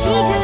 几个